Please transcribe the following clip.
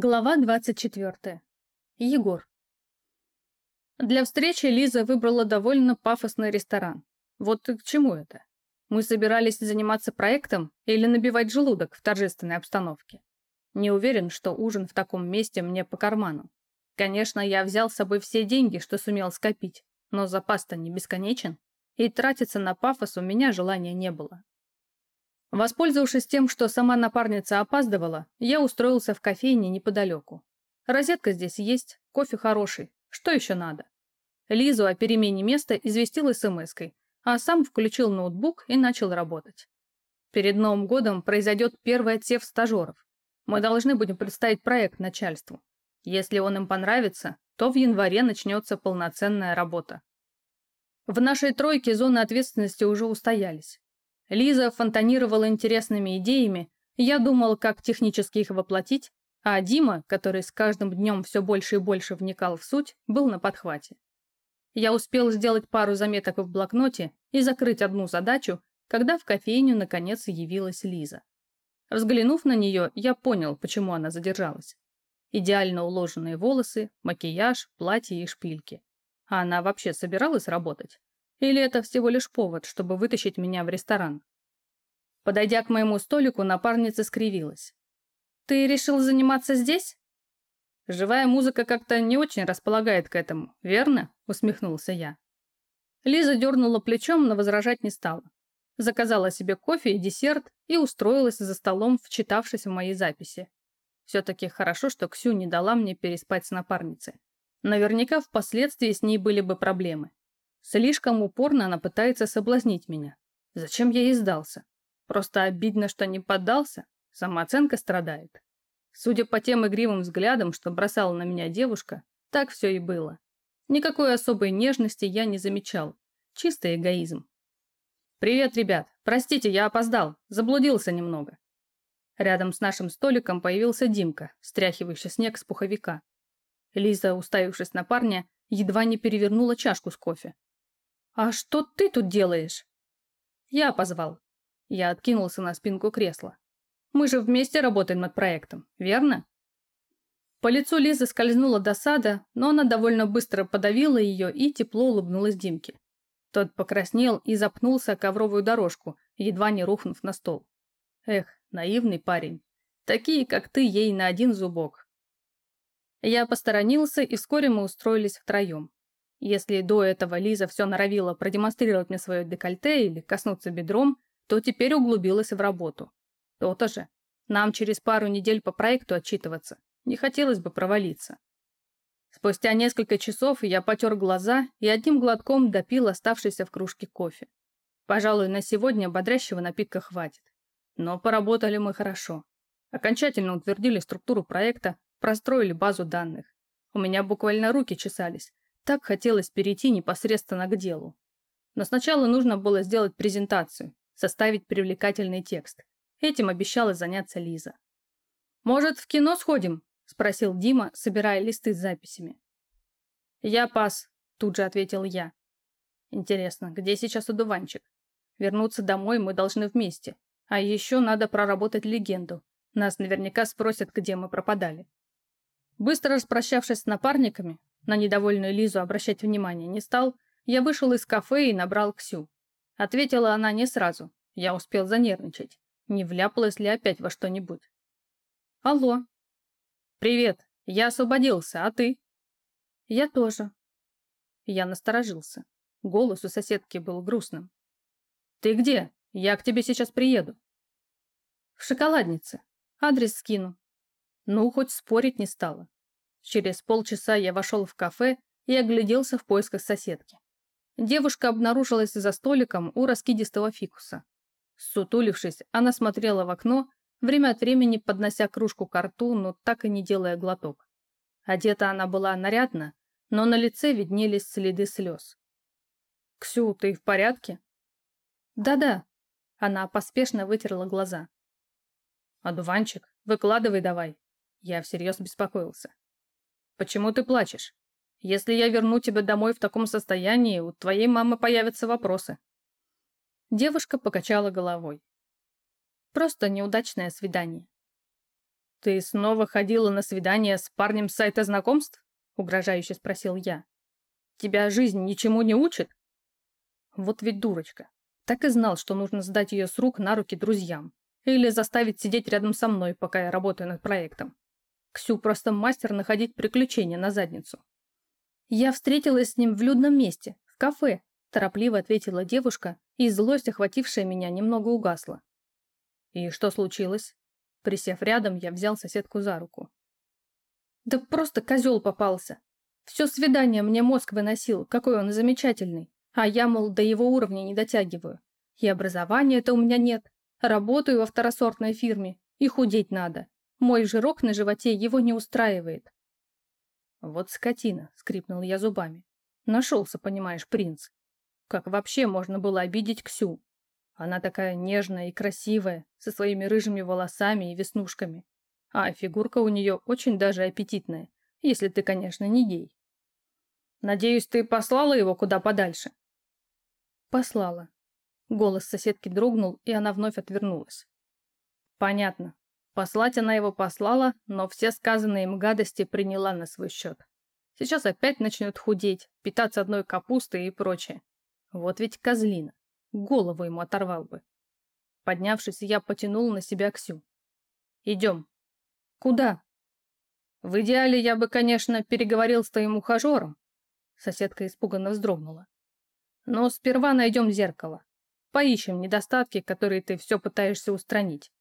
Глава 24. Егор. Для встречи Лиза выбрала довольно пафосный ресторан. Вот к чему это? Мы собирались заниматься проектом или набивать желудок в торжественной обстановке? Не уверен, что ужин в таком месте мне по карману. Конечно, я взял с собой все деньги, что сумел скопить, но запас-то не бесконечен, и тратиться на пафос у меня желания не было. Воспользовавшись тем, что сама напарница опаздывала, я устроился в кофейне неподалеку. Розетка здесь есть, кофе хороший. Что еще надо? Лизу о перемене места известил смс-кой, а сам включил ноутбук и начал работать. Перед Новым годом произойдет первый отсев стажеров. Мы должны будем представить проект начальству. Если он им понравится, то в январе начнется полноценная работа. В нашей тройке зоны ответственности уже устоялись. Лиза фонтанировала интересными идеями, я думал, как технически их воплотить, а Дима, который с каждым днем все больше и больше вникал в суть, был на подхвате. Я успел сделать пару заметок в блокноте и закрыть одну задачу, когда в кофейню наконец явилась Лиза. Взглянув на нее, я понял, почему она задержалась. Идеально уложенные волосы, макияж, платье и шпильки. А она вообще собиралась работать? Или это всего лишь повод, чтобы вытащить меня в ресторан? Подойдя к моему столику, напарница скривилась. «Ты решил заниматься здесь?» «Живая музыка как-то не очень располагает к этому, верно?» – усмехнулся я. Лиза дернула плечом, но возражать не стала. Заказала себе кофе и десерт и устроилась за столом, вчитавшись в мои записи. Все-таки хорошо, что Ксю не дала мне переспать с напарницей. Наверняка впоследствии с ней были бы проблемы. Слишком упорно она пытается соблазнить меня. Зачем я ей сдался? Просто обидно, что не поддался. Самооценка страдает. Судя по тем игривым взглядам, что бросала на меня девушка, так все и было. Никакой особой нежности я не замечал. Чистый эгоизм. «Привет, ребят. Простите, я опоздал. Заблудился немного». Рядом с нашим столиком появился Димка, стряхивающий снег с пуховика. Лиза, уставившись на парня, едва не перевернула чашку с кофе. «А что ты тут делаешь?» «Я позвал». Я откинулся на спинку кресла. «Мы же вместе работаем над проектом, верно?» По лицу Лизы скользнула досада, но она довольно быстро подавила ее и тепло улыбнулась Димке. Тот покраснел и запнулся ковровую дорожку, едва не рухнув на стол. Эх, наивный парень. Такие, как ты, ей на один зубок. Я посторонился, и вскоре мы устроились втроем. Если до этого Лиза все норовила продемонстрировать мне свое декольте или коснуться бедром, то теперь углубилась в работу. То-то же. Нам через пару недель по проекту отчитываться. Не хотелось бы провалиться. Спустя несколько часов я потер глаза и одним глотком допил оставшийся в кружке кофе. Пожалуй, на сегодня бодрящего напитка хватит. Но поработали мы хорошо. Окончательно утвердили структуру проекта, простроили базу данных. У меня буквально руки чесались, так хотелось перейти непосредственно к делу. Но сначала нужно было сделать презентацию, составить привлекательный текст. Этим обещала заняться Лиза. «Может, в кино сходим?» – спросил Дима, собирая листы с записями. «Я пас», – тут же ответил я. «Интересно, где сейчас одуванчик? Вернуться домой мы должны вместе. А еще надо проработать легенду. Нас наверняка спросят, где мы пропадали». Быстро распрощавшись с напарниками, на недовольную Лизу обращать внимание не стал, я вышел из кафе и набрал Ксю. Ответила она не сразу. Я успел занервничать. Не вляпалась ли опять во что-нибудь? Алло. Привет. Я освободился, а ты? Я тоже. Я насторожился. Голос у соседки был грустным. Ты где? Я к тебе сейчас приеду. В шоколаднице. Адрес скину. Ну, хоть спорить не стала. Через полчаса я вошел в кафе и огляделся в поисках соседки. Девушка обнаружилась за столиком у раскидистого фикуса. Сутулившись, она смотрела в окно, время от времени поднося кружку к рту, но так и не делая глоток. Одета она была нарядно, но на лице виднелись следы слез. «Ксю, ты в порядке?» «Да-да», — она поспешно вытерла глаза. «Одуванчик, выкладывай давай». Я всерьез беспокоился. Почему ты плачешь? Если я верну тебя домой в таком состоянии, у твоей мамы появятся вопросы. Девушка покачала головой. Просто неудачное свидание. «Ты снова ходила на свидание с парнем с сайта знакомств?» — угрожающе спросил я. «Тебя жизнь ничему не учит?» Вот ведь дурочка. Так и знал, что нужно сдать ее с рук на руки друзьям. Или заставить сидеть рядом со мной, пока я работаю над проектом. Ксю просто мастер находить приключения на задницу. Я встретилась с ним в людном месте, в кафе, торопливо ответила девушка, и злость, охватившая меня, немного угасла. И что случилось? Присев рядом, я взял соседку за руку. Да просто козел попался. Все свидание мне мозг выносил, какой он замечательный. А я, мол, до его уровня не дотягиваю. И образования-то у меня нет. Работаю во второсортной фирме. И худеть надо. Мой жирок на животе его не устраивает. Вот скотина, скрипнул я зубами. Нашелся, понимаешь, принц. Как вообще можно было обидеть Ксю? Она такая нежная и красивая, со своими рыжими волосами и веснушками. А фигурка у нее очень даже аппетитная, если ты, конечно, не гей. Надеюсь, ты послала его куда подальше? Послала. Голос соседки дрогнул, и она вновь отвернулась. Понятно. Послать она его послала, но все сказанные им гадости приняла на свой счет. Сейчас опять начнет худеть, питаться одной капустой и прочее. Вот ведь козлина. Голову ему оторвал бы. Поднявшись, я потянул на себя Ксю. «Идем». «Куда?» «В идеале я бы, конечно, переговорил с твоим ухажером». Соседка испуганно вздрогнула. «Но сперва найдем зеркало. Поищем недостатки, которые ты все пытаешься устранить.